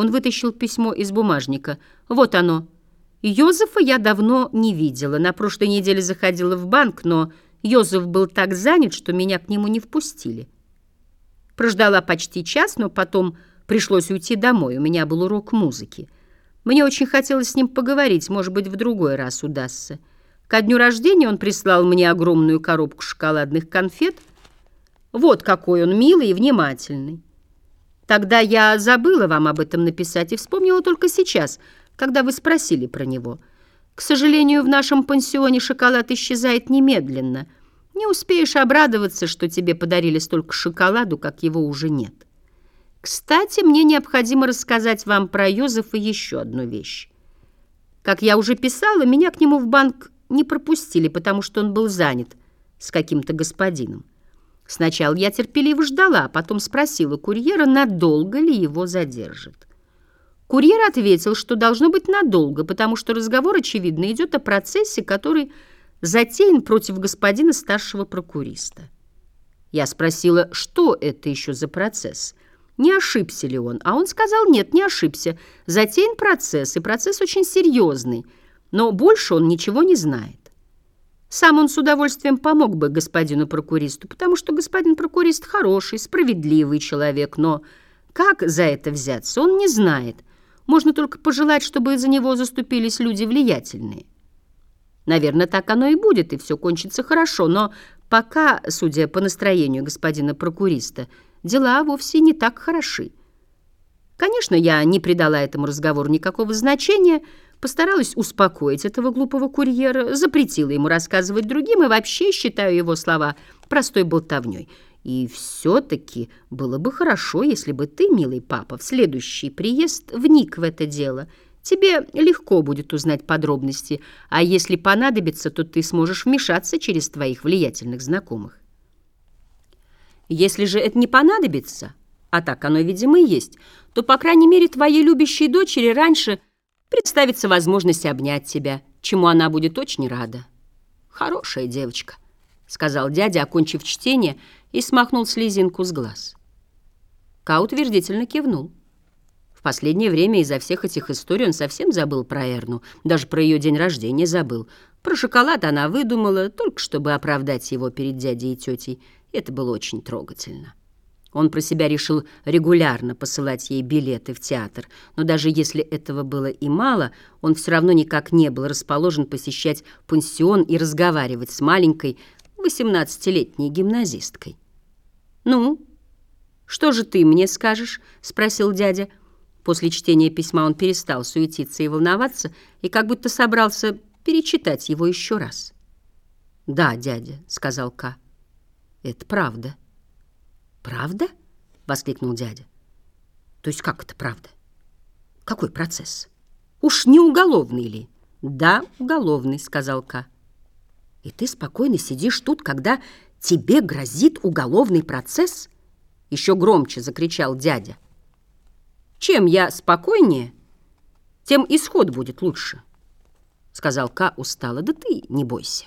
Он вытащил письмо из бумажника. «Вот оно. Йозефа я давно не видела. На прошлой неделе заходила в банк, но Йозеф был так занят, что меня к нему не впустили. Прождала почти час, но потом пришлось уйти домой. У меня был урок музыки. Мне очень хотелось с ним поговорить, может быть, в другой раз удастся. Ко дню рождения он прислал мне огромную коробку шоколадных конфет. Вот какой он милый и внимательный. Тогда я забыла вам об этом написать и вспомнила только сейчас, когда вы спросили про него. К сожалению, в нашем пансионе шоколад исчезает немедленно. Не успеешь обрадоваться, что тебе подарили столько шоколаду, как его уже нет. Кстати, мне необходимо рассказать вам про Йозефа еще одну вещь. Как я уже писала, меня к нему в банк не пропустили, потому что он был занят с каким-то господином. Сначала я терпеливо ждала, а потом спросила курьера, надолго ли его задержат. Курьер ответил, что должно быть надолго, потому что разговор, очевидно, идет о процессе, который затеян против господина старшего прокуриста. Я спросила, что это еще за процесс, не ошибся ли он, а он сказал, нет, не ошибся, затеян процесс, и процесс очень серьезный, но больше он ничего не знает. Сам он с удовольствием помог бы господину прокуристу, потому что господин прокурист хороший, справедливый человек, но как за это взяться, он не знает. Можно только пожелать, чтобы за него заступились люди влиятельные. Наверное, так оно и будет, и все кончится хорошо, но пока, судя по настроению господина прокуриста, дела вовсе не так хороши. Конечно, я не придала этому разговору никакого значения, постаралась успокоить этого глупого курьера, запретила ему рассказывать другим и вообще считаю его слова простой болтовней. И все-таки было бы хорошо, если бы ты, милый папа, в следующий приезд вник в это дело. Тебе легко будет узнать подробности, а если понадобится, то ты сможешь вмешаться через твоих влиятельных знакомых. Если же это не понадобится, а так оно, видимо, и есть, то, по крайней мере, твоей любящей дочери раньше – представится возможность обнять тебя, чему она будет очень рада. Хорошая девочка, — сказал дядя, окончив чтение, и смахнул слезинку с глаз. Ка утвердительно кивнул. В последнее время из-за всех этих историй он совсем забыл про Эрну, даже про ее день рождения забыл. Про шоколад она выдумала, только чтобы оправдать его перед дядей и тетей. Это было очень трогательно. Он про себя решил регулярно посылать ей билеты в театр, но даже если этого было и мало, он все равно никак не был расположен посещать пансион и разговаривать с маленькой 18-летней гимназисткой. «Ну, что же ты мне скажешь?» — спросил дядя. После чтения письма он перестал суетиться и волноваться, и как будто собрался перечитать его еще раз. «Да, дядя», — сказал Ка, — «это правда». «Правда?» — воскликнул дядя. «То есть как это правда? Какой процесс? Уж не уголовный ли?» «Да, уголовный», — сказал Ка. «И ты спокойно сидишь тут, когда тебе грозит уголовный процесс?» Еще громче закричал дядя. «Чем я спокойнее, тем исход будет лучше», — сказал Ка устало. «Да ты не бойся».